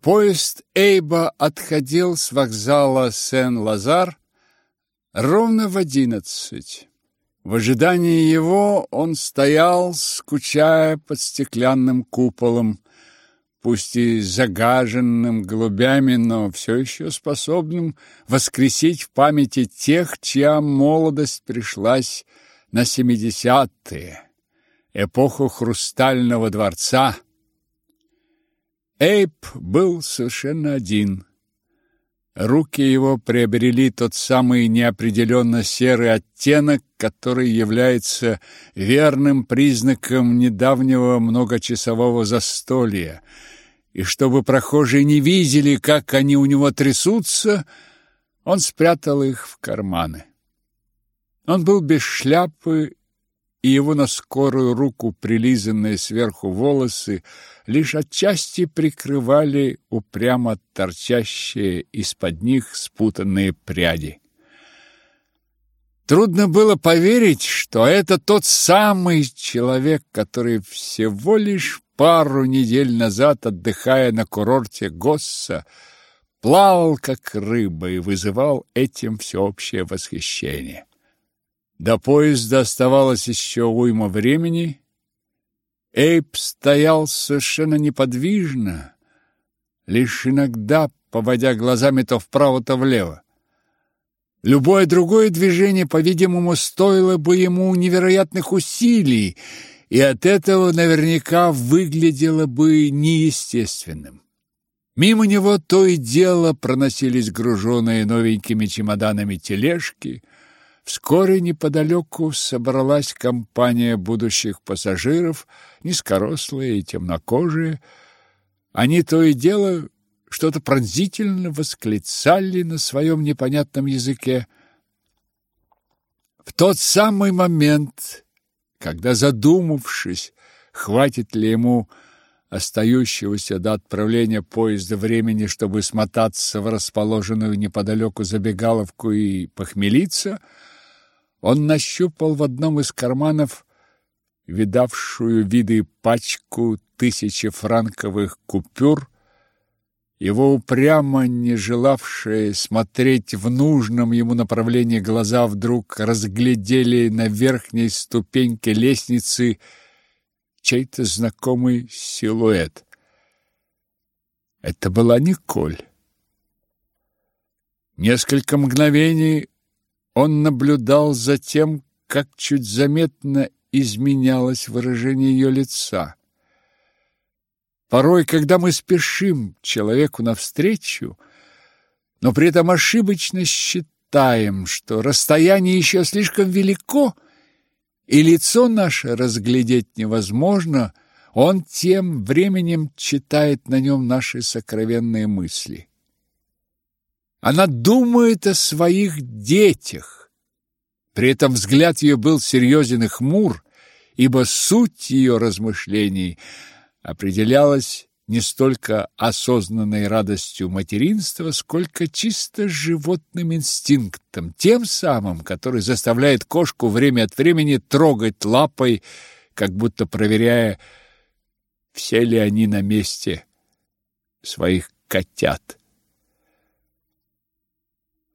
Поезд Эйба отходил с вокзала Сен-Лазар ровно в одиннадцать. В ожидании его он стоял, скучая под стеклянным куполом, пусть и загаженным голубями, но все еще способным воскресить в памяти тех, чья молодость пришлась на семидесятые, эпоху хрустального дворца. Эйп был совершенно один. Руки его приобрели тот самый неопределенно серый оттенок, который является верным признаком недавнего многочасового застолья. И чтобы прохожие не видели, как они у него трясутся, он спрятал их в карманы. Он был без шляпы, и его на скорую руку прилизанные сверху волосы лишь отчасти прикрывали упрямо торчащие из-под них спутанные пряди. Трудно было поверить, что это тот самый человек, который всего лишь пару недель назад, отдыхая на курорте Госса, плавал как рыба и вызывал этим всеобщее восхищение. До поезда оставалось еще уйма времени. Эйп стоял совершенно неподвижно, лишь иногда поводя глазами то вправо, то влево. Любое другое движение, по-видимому, стоило бы ему невероятных усилий, и от этого наверняка выглядело бы неестественным. Мимо него то и дело проносились груженные новенькими чемоданами тележки – Вскоре неподалеку собралась компания будущих пассажиров, низкорослые и темнокожие. Они то и дело что-то пронзительно восклицали на своем непонятном языке. В тот самый момент, когда, задумавшись, хватит ли ему остающегося до отправления поезда времени, чтобы смотаться в расположенную неподалеку забегаловку и похмелиться, он нащупал в одном из карманов видавшую виды пачку тысячефранковых купюр, его упрямо не желавшие смотреть в нужном ему направлении глаза вдруг разглядели на верхней ступеньке лестницы чей-то знакомый силуэт. Это была Николь. Несколько мгновений он наблюдал за тем, как чуть заметно изменялось выражение ее лица. Порой, когда мы спешим человеку навстречу, но при этом ошибочно считаем, что расстояние еще слишком велико, и лицо наше разглядеть невозможно, он тем временем читает на нем наши сокровенные мысли. Она думает о своих детях. При этом взгляд ее был серьезен и хмур, ибо суть ее размышлений определялась не столько осознанной радостью материнства, сколько чисто животным инстинктом, тем самым, который заставляет кошку время от времени трогать лапой, как будто проверяя, все ли они на месте своих котят.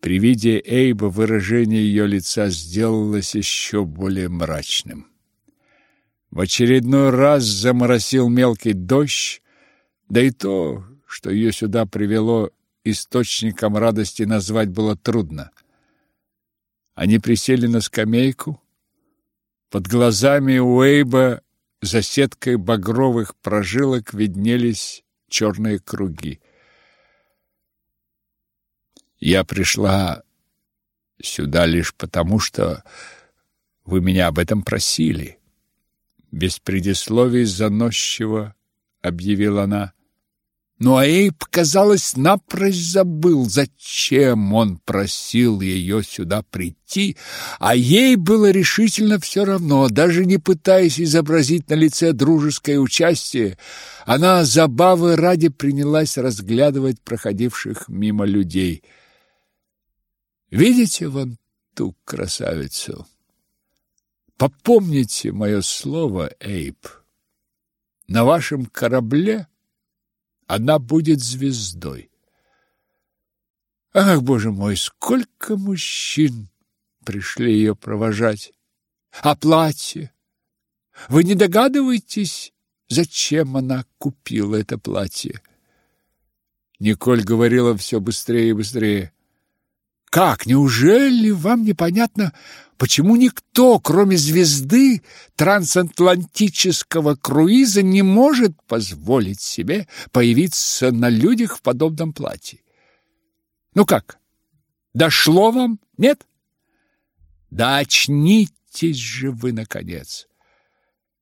При виде Эйба выражение ее лица сделалось еще более мрачным. В очередной раз заморосил мелкий дождь, да и то, что ее сюда привело, источником радости назвать было трудно. Они присели на скамейку. Под глазами у Эйба за сеткой багровых прожилок виднелись черные круги. Я пришла сюда лишь потому, что вы меня об этом просили. Без предисловий заносчиво объявила она. Но Эйб, казалось, напрочь забыл, зачем он просил ее сюда прийти, а ей было решительно все равно, даже не пытаясь изобразить на лице дружеское участие, она забавы ради принялась разглядывать проходивших мимо людей – Видите вон ту красавицу? Попомните мое слово, Эйп. На вашем корабле Она будет звездой. Ах, боже мой, сколько мужчин пришли ее провожать. А платье? Вы не догадываетесь, зачем она купила это платье? Николь говорила все быстрее и быстрее. Как, неужели вам непонятно, почему никто, кроме звезды трансатлантического круиза, не может позволить себе появиться на людях в подобном платье? Ну как, дошло вам, нет? Да очнитесь же вы, наконец!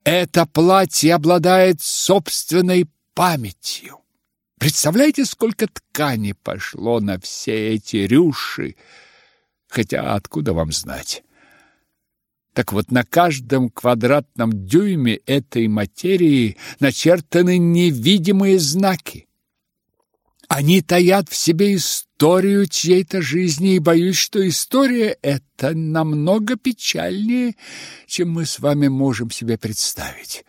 Это платье обладает собственной памятью. Представляете, сколько ткани пошло на все эти рюши? Хотя откуда вам знать? Так вот, на каждом квадратном дюйме этой материи начертаны невидимые знаки. Они таят в себе историю чьей-то жизни, и боюсь, что история эта намного печальнее, чем мы с вами можем себе представить.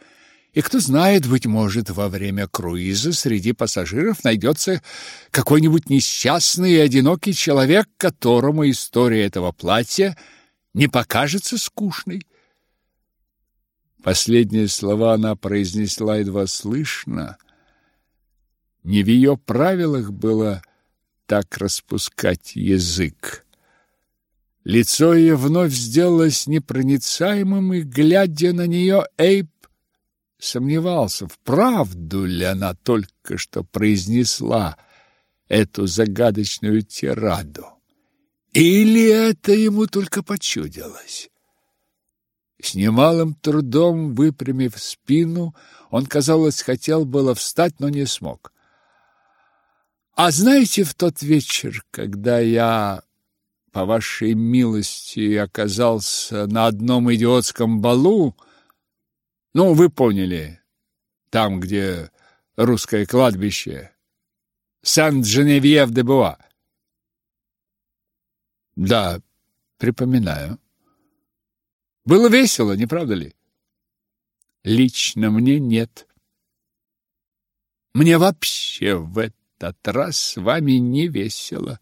И кто знает, быть может, во время круиза среди пассажиров найдется какой-нибудь несчастный и одинокий человек, которому история этого платья не покажется скучной. Последние слова она произнесла едва слышно. Не в ее правилах было так распускать язык. Лицо ее вновь сделалось непроницаемым, и, глядя на нее, Эйб сомневался, вправду ли она только что произнесла эту загадочную тираду. Или это ему только почудилось? С немалым трудом выпрямив спину, он, казалось, хотел было встать, но не смог. А знаете, в тот вечер, когда я, по вашей милости, оказался на одном идиотском балу, ну, вы поняли. Там, где русское кладбище. Сан-Дженевьев-де-Буа. Да, припоминаю. Было весело, не правда ли? Лично мне нет. Мне вообще в этот раз с вами не весело.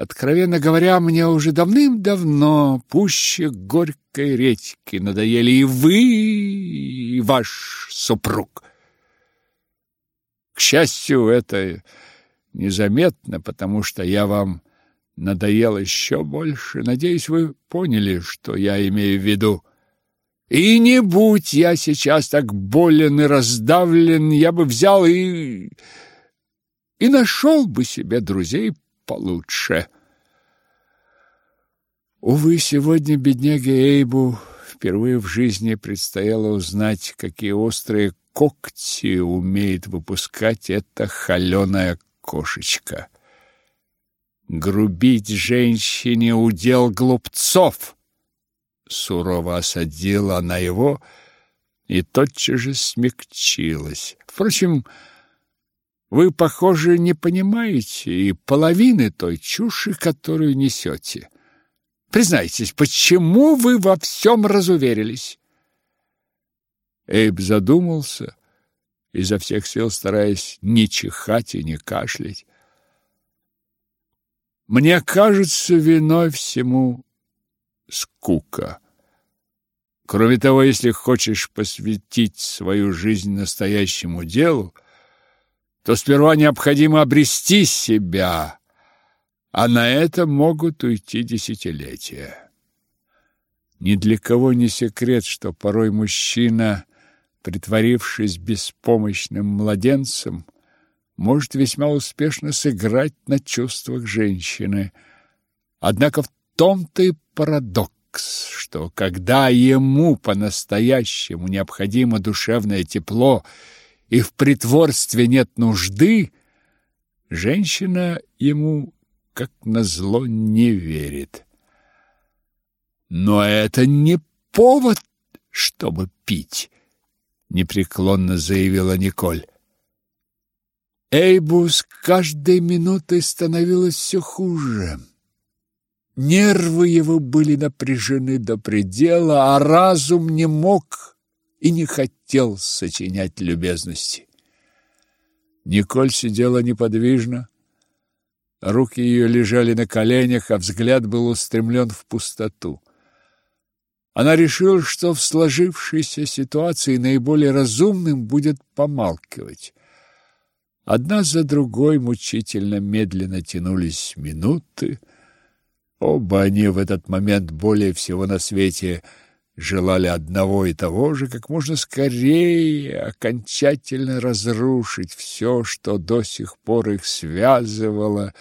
Откровенно говоря, мне уже давным-давно пуще горькой редьки надоели и вы, и ваш супруг. К счастью, это незаметно, потому что я вам надоел еще больше. Надеюсь, вы поняли, что я имею в виду. И не будь я сейчас так болен и раздавлен, я бы взял и... и нашел бы себе друзей получше. Увы, сегодня бедняге Эйбу впервые в жизни предстояло узнать, какие острые когти умеет выпускать эта холеная кошечка. Грубить женщине удел глупцов. Сурово осадила она его и тотчас же смягчилась. Впрочем, вы, похоже, не понимаете и половины той чуши, которую несете. Признайтесь, почему вы во всем разуверились? Эйб задумался, изо всех сил стараясь не чихать и не кашлять. Мне кажется, виной всему скука. Кроме того, если хочешь посвятить свою жизнь настоящему делу, то сперва необходимо обрести себя, а на это могут уйти десятилетия. Ни для кого не секрет, что порой мужчина, притворившись беспомощным младенцем, может весьма успешно сыграть на чувствах женщины. Однако в том-то и парадокс, что когда ему по-настоящему необходимо душевное тепло и в притворстве нет нужды, женщина ему, как назло, не верит. Но это не повод, чтобы пить, непреклонно заявила Николь. Эйбу с каждой минутой становилось все хуже. Нервы его были напряжены до предела, а разум не мог и не хотел сочинять любезности. Николь сидела неподвижно. Руки ее лежали на коленях, а взгляд был устремлен в пустоту. Она решила, что в сложившейся ситуации наиболее разумным будет помалкивать. Одна за другой мучительно медленно тянулись минуты. Оба они в этот момент более всего на свете желали одного и того же, как можно скорее окончательно разрушить все, что до сих пор их связывало,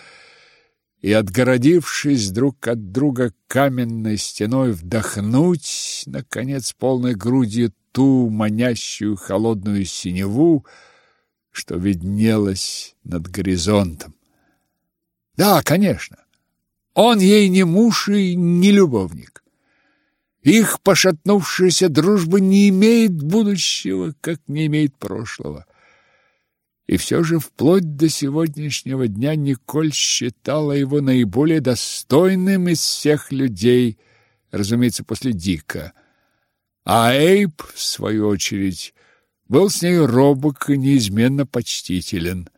и, отгородившись друг от друга каменной стеной, вдохнуть, наконец, полной грудью ту манящую холодную синеву, что виднелось над горизонтом. Да, конечно, он ей не муж и не любовник. Их пошатнувшаяся дружба не имеет будущего, как не имеет прошлого. И все же вплоть до сегодняшнего дня Николь считала его наиболее достойным из всех людей, разумеется, после Дика. А Эйб, в свою очередь, был с ней робок и неизменно почтителен.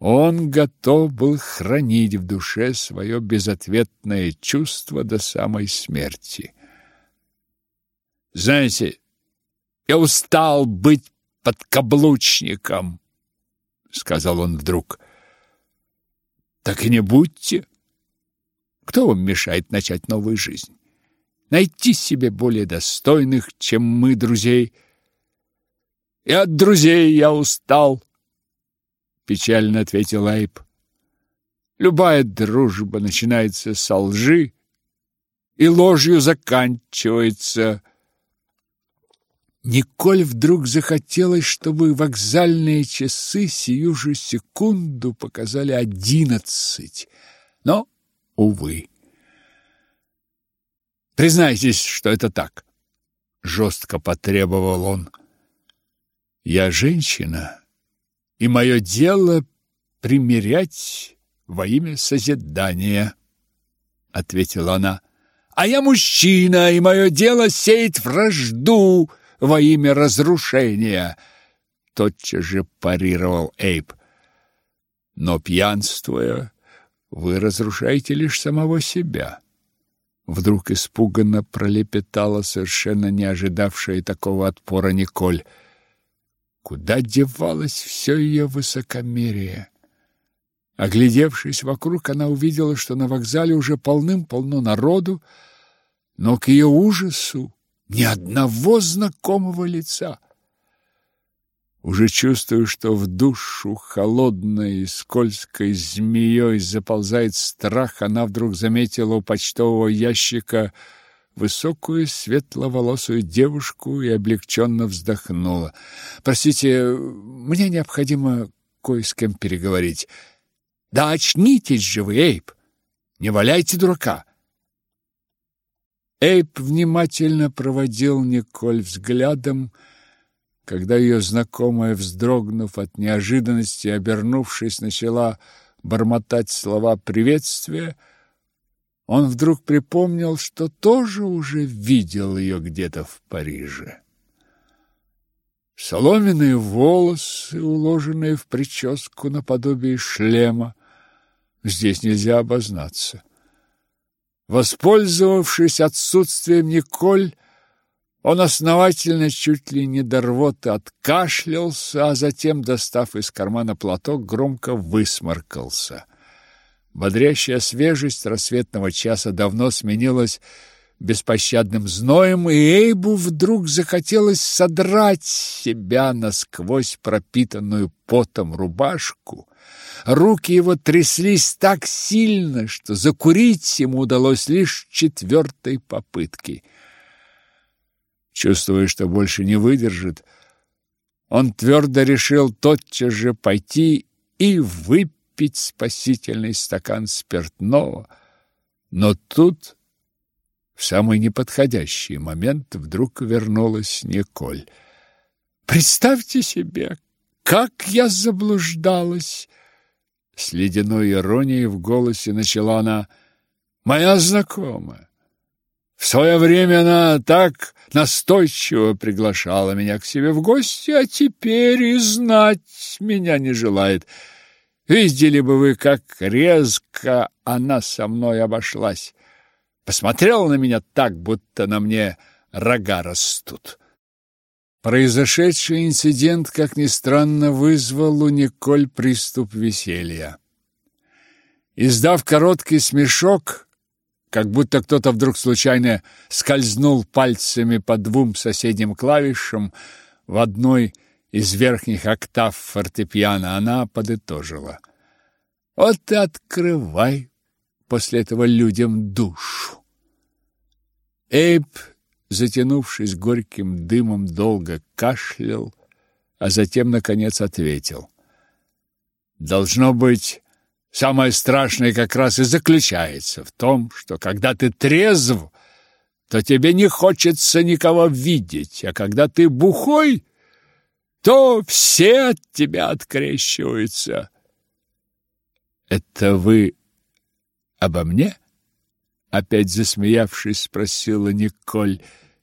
Он готов был хранить в душе свое безответное чувство до самой смерти. Знаете, я устал быть подкаблучником, сказал он вдруг. Так и не будьте. Кто вам мешает начать новую жизнь? Найти себе более достойных, чем мы, друзей. И от друзей я устал, печально ответил Айп. Любая дружба начинается со лжи и ложью заканчивается. Николь вдруг захотелось, чтобы вокзальные часы сию же секунду показали одиннадцать. Но, увы. Признайтесь, что это так, жестко потребовал он. Я женщина, и мое дело примирять во имя созидания, ответила она. А я мужчина, и мое дело сеять вражду, во имя разрушения, тотчас же парировал Эйб. Но пьянствуя, вы разрушаете лишь самого себя. Вдруг испуганно пролепетала совершенно не ожидавшая такого отпора Николь. Куда девалось все ее высокомерие? Оглядевшись вокруг, она увидела, что на вокзале уже полным-полно народу, но к ее ужасу ни одного знакомого лица. Уже чувствую, что в душу холодной и скользкой змеей заползает страх, она вдруг заметила у почтового ящика высокую светловолосую девушку и облегченно вздохнула. «Простите, мне необходимо кое с кем переговорить». «Да очнитесь же вы, Эйб! Не валяйте дурака!» Эйп внимательно проводил Николь взглядом, когда ее знакомая, вздрогнув от неожиданности, обернувшись, начала бормотать слова приветствия, он вдруг припомнил, что тоже уже видел ее где-то в Париже. Соломенные волосы, уложенные в прическу наподобие шлема, здесь нельзя обознаться. Воспользовавшись отсутствием Николь, он основательно, чуть ли не до рвоты, откашлялся, а затем, достав из кармана платок, громко высморкался. Бодрящая свежесть рассветного часа давно сменилась беспощадным зноем, и Эйбу вдруг захотелось содрать себя насквозь пропитанную потом рубашку Руки его тряслись так сильно, что закурить ему удалось лишь четвертой попытки. Чувствуя, что больше не выдержит, он твердо решил тотчас же пойти и выпить спасительный стакан спиртного. Но тут, в самый неподходящий момент, вдруг вернулась Николь. «Представьте себе, как я заблуждалась!» С ледяной иронией в голосе начала она. «Моя знакомая! В свое время она так настойчиво приглашала меня к себе в гости, а теперь и знать меня не желает. Видели бы вы, как резко она со мной обошлась. Посмотрела на меня так, будто на мне рога растут. Произошедший инцидент, как ни странно, вызвал у Николь приступ веселья. Издав короткий смешок, как будто кто-то вдруг случайно скользнул пальцами по двум соседним клавишам в одной из верхних октав фортепиано, она подытожила. «Вот и открывай после этого людям душу». Эйб затянувшись горьким дымом, долго кашлял, а затем, наконец, ответил. «Должно быть, самое страшное как раз и заключается в том, что когда ты трезв, то тебе не хочется никого видеть, а когда ты бухой, то все от тебя открещиваются». «Это вы обо мне?» Опять засмеявшись, спросила Николь.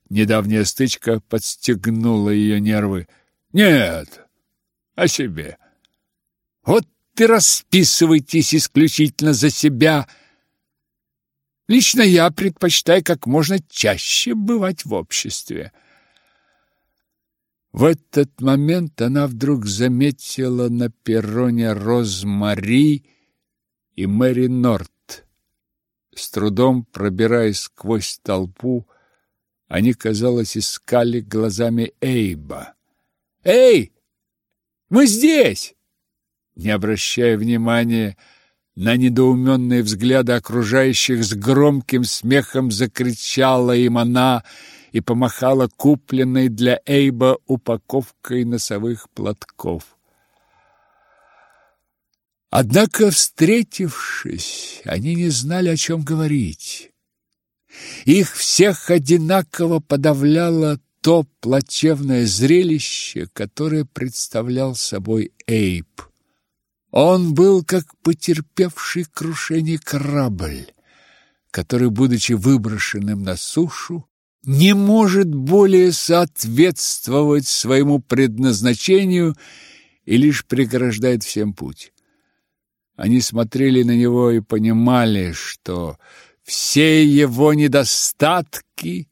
Недавняя стычка подстегнула ее нервы. Нет, о себе. Вот ты расписывайтесь исключительно за себя. Лично я предпочитаю как можно чаще бывать в обществе. В этот момент она вдруг заметила на перроне Розмари и Мэри Норт. С трудом пробираясь сквозь толпу, они, казалось, искали глазами Эйба. «Эй! Мы здесь!» Не обращая внимания на недоуменные взгляды окружающих, с громким смехом закричала им она и помахала купленной для Эйба упаковкой носовых платков. Однако, встретившись, они не знали, о чем говорить. Их всех одинаково подавляло то плачевное зрелище, которое представлял собой Эйп. Он был как потерпевший крушение корабль, который, будучи выброшенным на сушу, не может более соответствовать своему предназначению и лишь преграждает всем путь. Они смотрели на него и понимали, что все его недостатки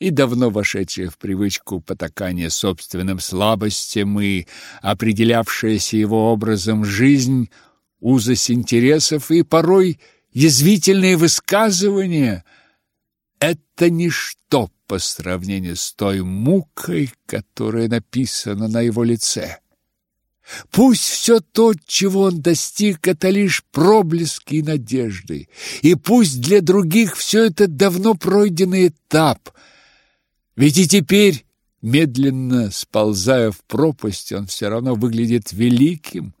и давно вошедшие в привычку потакания собственным слабостям и определявшаяся его образом жизнь, узость интересов и порой язвительные высказывания — это ничто по сравнению с той мукой, которая написана на его лице. Пусть все то, чего он достиг, это лишь проблески надежды, и пусть для других все это давно пройденный этап. Ведь и теперь, медленно сползая в пропасть, он все равно выглядит великим.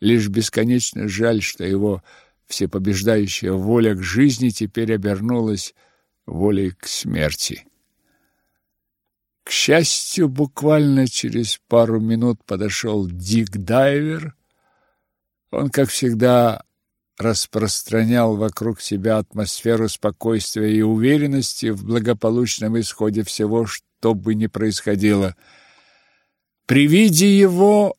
Лишь бесконечно жаль, что его всепобеждающая воля к жизни теперь обернулась волей к смерти. К счастью, буквально через пару минут подошел Дик Дайвер. Он, как всегда, распространял вокруг себя атмосферу спокойствия и уверенности в благополучном исходе всего, что бы ни происходило. При виде его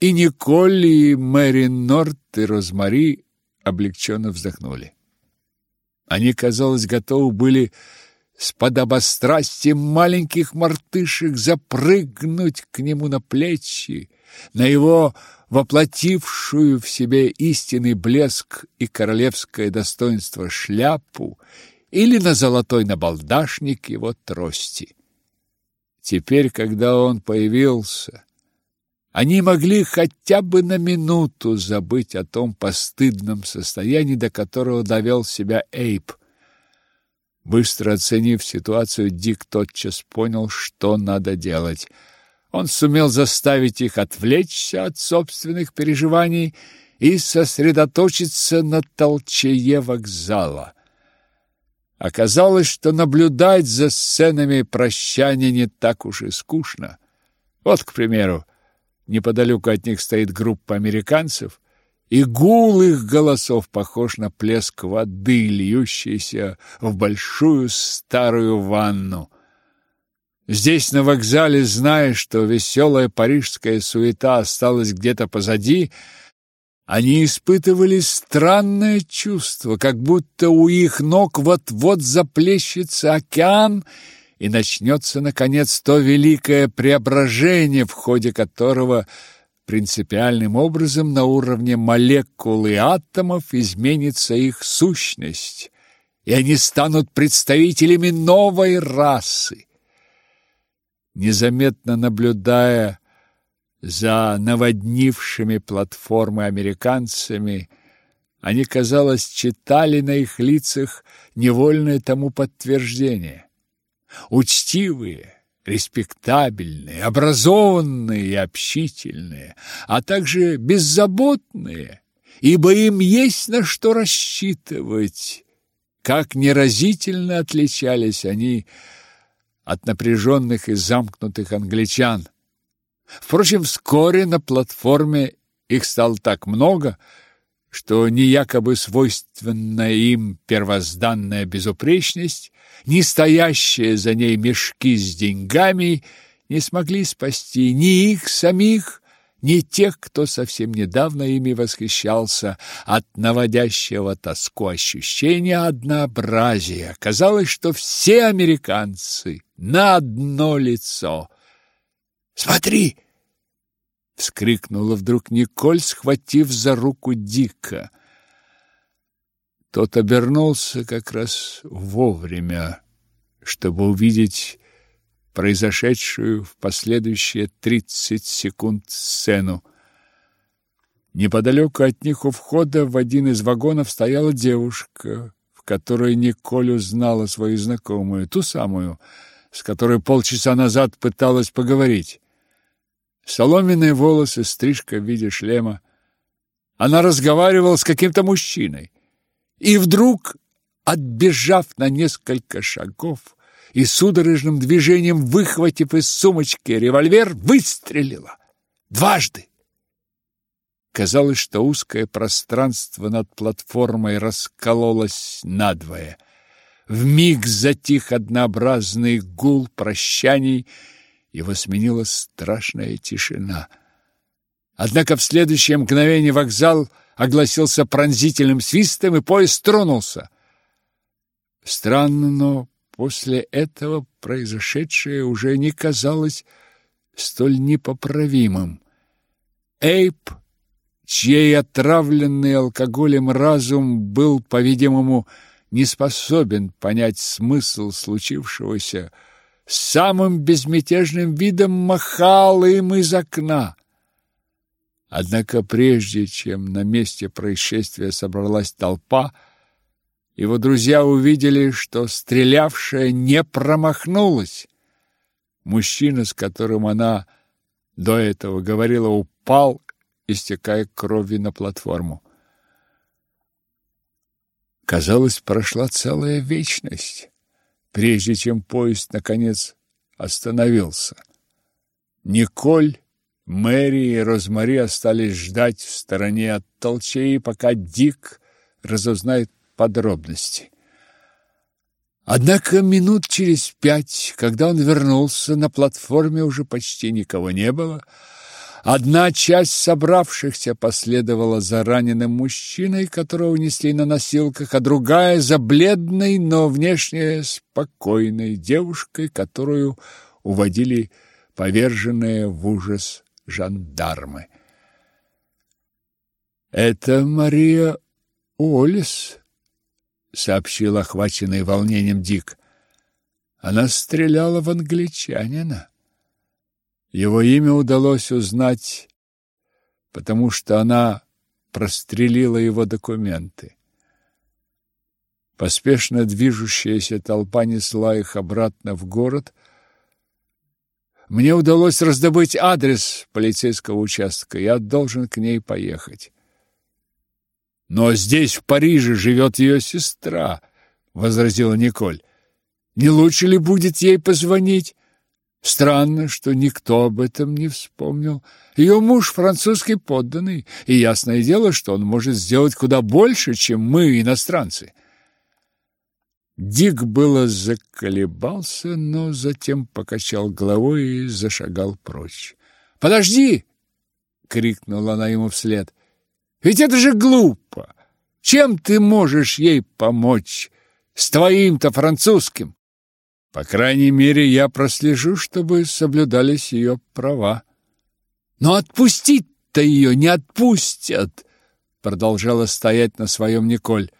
и Николь, и Мэри Норт, и Розмари облегченно вздохнули. Они, казалось, готовы были с подобострастием маленьких мартышек запрыгнуть к нему на плечи, на его воплотившую в себе истинный блеск и королевское достоинство шляпу или на золотой набалдашник его трости. Теперь, когда он появился, они могли хотя бы на минуту забыть о том постыдном состоянии, до которого довел себя Эйп. Быстро оценив ситуацию, Дик тотчас понял, что надо делать. Он сумел заставить их отвлечься от собственных переживаний и сосредоточиться на толчее вокзала. Оказалось, что наблюдать за сценами прощания не так уж и скучно. Вот, к примеру, неподалеку от них стоит группа американцев, и гул их голосов похож на плеск воды, льющейся в большую старую ванну. Здесь, на вокзале, зная, что веселая парижская суета осталась где-то позади, они испытывали странное чувство, как будто у их ног вот-вот заплещется океан, и начнется, наконец, то великое преображение, в ходе которого принципиальным образом на уровне молекул и атомов изменится их сущность, и они станут представителями новой расы. Незаметно наблюдая за наводнившими платформы американцами, они, казалось, читали на их лицах невольное тому подтверждение. Учтивые, респектабельные, образованные и общительные, а также беззаботные, ибо им есть на что рассчитывать. Как неразительно отличались они от напряженных и замкнутых англичан. Впрочем, вскоре на платформе их стало так много, что ни якобы свойственная им первозданная безупречность, ни стоящие за ней мешки с деньгами не смогли спасти ни их самих, ни тех, кто совсем недавно ими восхищался от наводящего тоску ощущения однообразия. Казалось, что все американцы на одно лицо – Смотри!» Вскрикнула вдруг Николь, схватив за руку Дика. Тот обернулся как раз вовремя, чтобы увидеть произошедшую в последующие тридцать секунд сцену. Неподалеку от них у входа в один из вагонов стояла девушка, в которой Николь узнала свою знакомую, ту самую, с которой полчаса назад пыталась поговорить. Соломенные волосы, стрижка в виде шлема. Она разговаривала с каким-то мужчиной. И вдруг, отбежав на несколько шагов и судорожным движением выхватив из сумочки револьвер, выстрелила. Дважды. Казалось, что узкое пространство над платформой раскололось надвое. Вмиг затих однообразный гул прощаний, его сменила страшная тишина. Однако в следующее мгновение вокзал огласился пронзительным свистом, и поезд тронулся. Странно, но после этого произошедшее уже не казалось столь непоправимым. Эйп, чей отравленный алкоголем разум был, по-видимому, не способен понять смысл случившегося, с самым безмятежным видом махал им из окна. Однако прежде чем на месте происшествия собралась толпа, его друзья увидели, что стрелявшая не промахнулась. Мужчина, с которым она до этого говорила, упал, истекая кровью на платформу. Казалось, прошла целая вечность прежде чем поезд наконец остановился. Николь, Мэри и Розмари остались ждать в стороне от толчей, пока Дик разузнает подробности. Однако минут через пять, когда он вернулся, на платформе уже почти никого не было, Одна часть собравшихся последовала за раненым мужчиной, которого унесли на носилках, а другая за бледной, но внешне спокойной девушкой, которую уводили поверженные в ужас жандармы. «Это Мария Уоллес», — сообщил охваченный волнением Дик. «Она стреляла в англичанина». Его имя удалось узнать, потому что она прострелила его документы. Поспешно движущаяся толпа несла их обратно в город. Мне удалось раздобыть адрес полицейского участка. Я должен к ней поехать. Но здесь, в Париже, живет ее сестра, возразила Николь. Не лучше ли будет ей позвонить? Странно, что никто об этом не вспомнил. Ее муж французский подданный, и ясное дело, что он может сделать куда больше, чем мы, иностранцы. Дик было заколебался, но затем покачал головой и зашагал прочь. «Подожди!» — крикнула она ему вслед. «Ведь это же глупо! Чем ты можешь ей помочь с твоим-то французским?» «По крайней мере, я прослежу, чтобы соблюдались ее права». «Но отпустить-то ее не отпустят!» Продолжала стоять на своем Николь.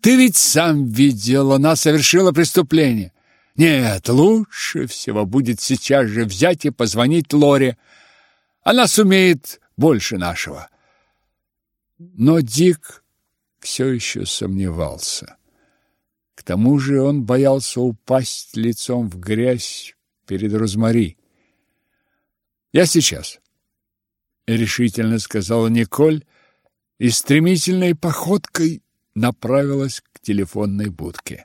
Ты ведь сам видел, она совершила преступление. Нет, лучше всего будет сейчас же взять и позвонить Лоре. Она сумеет больше нашего. Но Дик все еще сомневался. Тому же он боялся упасть лицом в грязь перед Розмари. «Я сейчас», — решительно сказала Николь, и стремительной походкой направилась к телефонной будке.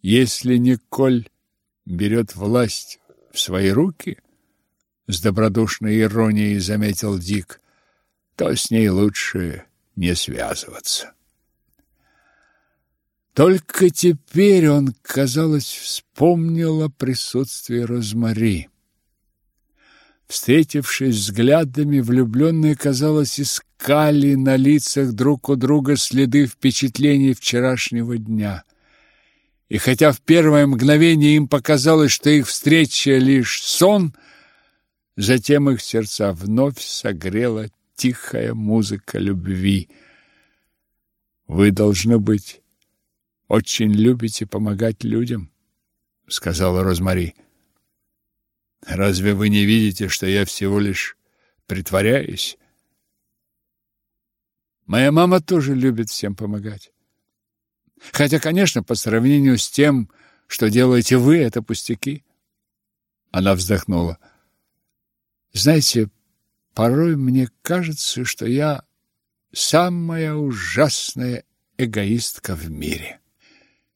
Если Николь берет власть в свои руки, с добродушной иронией заметил Дик, то с ней лучше не связываться. Только теперь он, казалось, вспомнил о присутствии Розмари. Встретившись взглядами, влюбленные, казалось, искали на лицах друг у друга следы впечатлений вчерашнего дня. И хотя в первое мгновение им показалось, что их встреча лишь сон, затем их сердца вновь согрела тихая музыка любви. «Вы, должно быть, очень любите помогать людям», — сказала Розмари. Разве вы не видите, что я всего лишь притворяюсь? Моя мама тоже любит всем помогать. Хотя, конечно, по сравнению с тем, что делаете вы, это пустяки. Она вздохнула. Знаете, порой мне кажется, что я самая ужасная эгоистка в мире.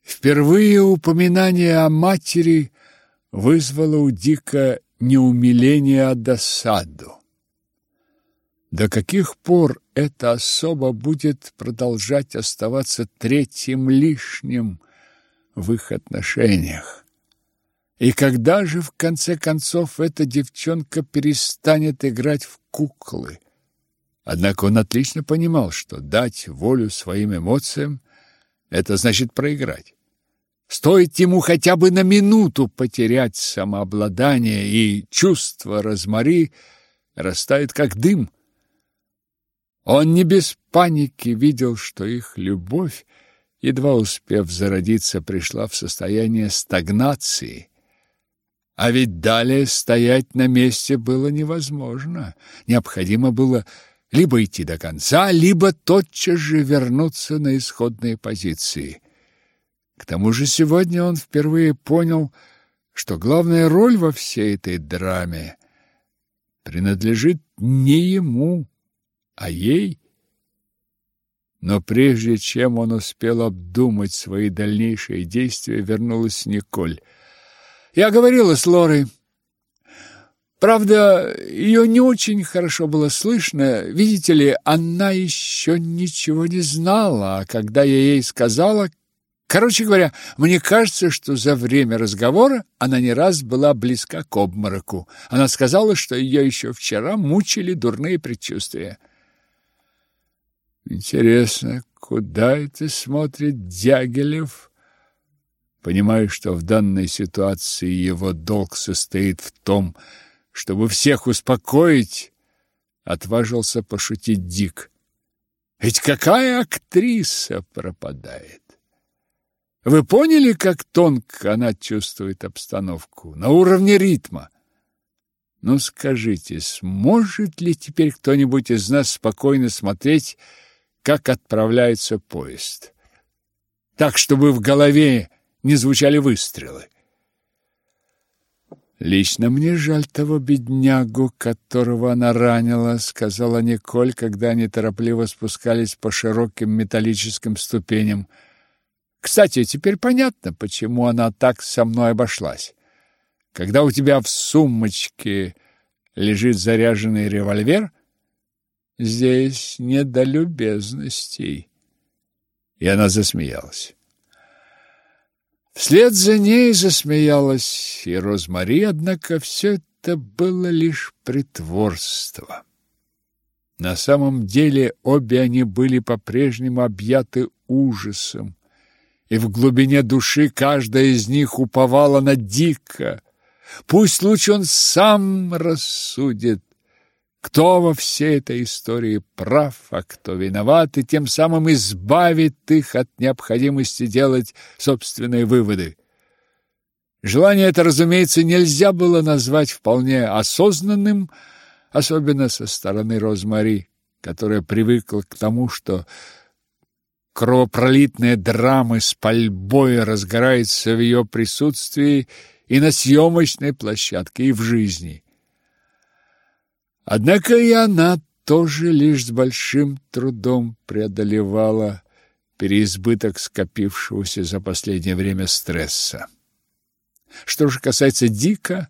Впервые упоминание о матери вызвало у Дика не умиление, а досаду. До каких пор эта особа будет продолжать оставаться третьим лишним в их отношениях? И когда же, в конце концов, эта девчонка перестанет играть в куклы? Однако он отлично понимал, что дать волю своим эмоциям – это значит проиграть. Стоит ему хотя бы на минуту потерять самообладание, и чувство Розмари растает как дым. Он не без паники видел, что их любовь, едва успев зародиться, пришла в состояние стагнации. А ведь далее стоять на месте было невозможно. Необходимо было либо идти до конца, либо тотчас же вернуться на исходные позиции. К тому же сегодня он впервые понял, что главная роль во всей этой драме принадлежит не ему, а ей. Но прежде чем он успел обдумать свои дальнейшие действия, вернулась Николь. Я говорила с Лорой. Правда, ее не очень хорошо было слышно. Видите ли, она еще ничего не знала, а когда я ей сказала, Короче говоря, мне кажется, что за время разговора она не раз была близка к обмороку. Она сказала, что ее еще вчера мучили дурные предчувствия. Интересно, куда это смотрит Дягилев? Понимаю, что в данной ситуации его долг состоит в том, чтобы всех успокоить, отважился пошутить Дик. Ведь какая актриса пропадает? Вы поняли, как тонко она чувствует обстановку? На уровне ритма. Ну, скажите, сможет ли теперь кто-нибудь из нас спокойно смотреть, как отправляется поезд? Так, чтобы в голове не звучали выстрелы. Лично мне жаль того беднягу, которого она ранила, сказала Николь, когда они торопливо спускались по широким металлическим ступеням. Кстати, теперь понятно, почему она так со мной обошлась. когда у тебя в сумочке лежит заряженный револьвер, здесь не до любезностей. И она засмеялась. Вслед за ней засмеялась и Розмари, однако все это было лишь притворство. На самом деле обе они были по-прежнему объяты ужасом, и в глубине души каждая из них уповала на Дика. Пусть лучше он сам рассудит, кто во всей этой истории прав, а кто виноват, и тем самым избавит их от необходимости делать собственные выводы. Желание это, разумеется, нельзя было назвать вполне осознанным, особенно со стороны Розмари, которая привыкла к тому, что кровопролитные драмы с пальбой разгораются в ее присутствии и на съемочной площадке, и в жизни. Однако и она тоже лишь с большим трудом преодолевала переизбыток скопившегося за последнее время стресса. Что же касается Дика,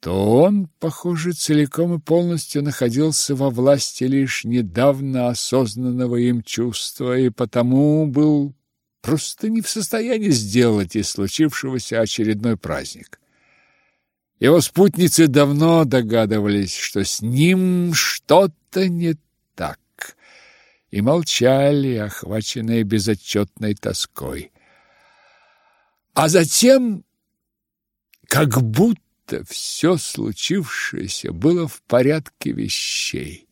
то он, похоже, целиком и полностью находился во власти лишь недавно осознанного им чувства и потому был просто не в состоянии сделать из случившегося очередной праздник. Его спутницы давно догадывались, что с ним что-то не так, и молчали, охваченные безотчетной тоской. А затем, как будто все случившееся было в порядке вещей,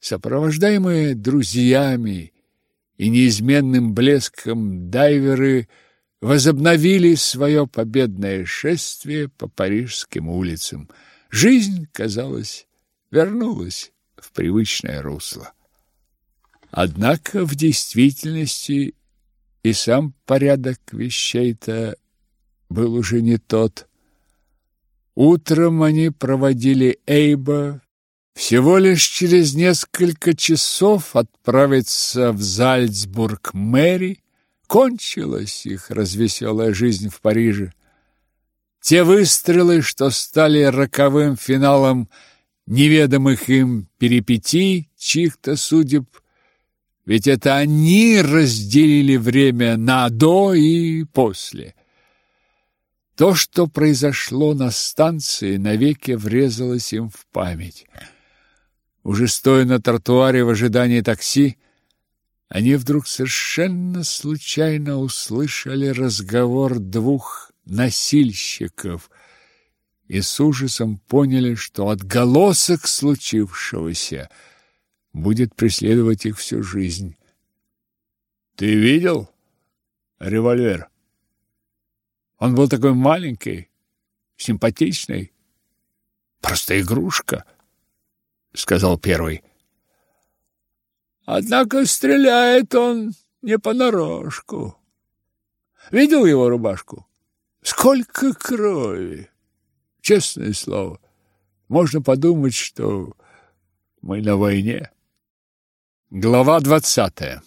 сопровождаемые друзьями и неизменным блеском дайверы – возобновили свое победное шествие по парижским улицам. Жизнь, казалось, вернулась в привычное русло. Однако в действительности и сам порядок вещей-то был уже не тот. Утром они проводили Эйба, всего лишь через несколько часов отправиться в Зальцбург-мэри, кончилась их развеселая жизнь в Париже. Те выстрелы, что стали роковым финалом неведомых им перипетий, чьих-то судеб, ведь это они разделили время на «до» и «после». То, что произошло на станции, навеки врезалось им в память. Уже стоя на тротуаре в ожидании такси, они вдруг совершенно случайно услышали разговор двух носильщиков и с ужасом поняли, что отголосок случившегося будет преследовать их всю жизнь. Ты видел револьвер? Он был такой маленький, симпатичный, просто игрушка, сказал первый. Однако стреляет он не понарошку. Видел его рубашку? Сколько крови! Честное слово, можно подумать, что мы на войне. Глава двадцатая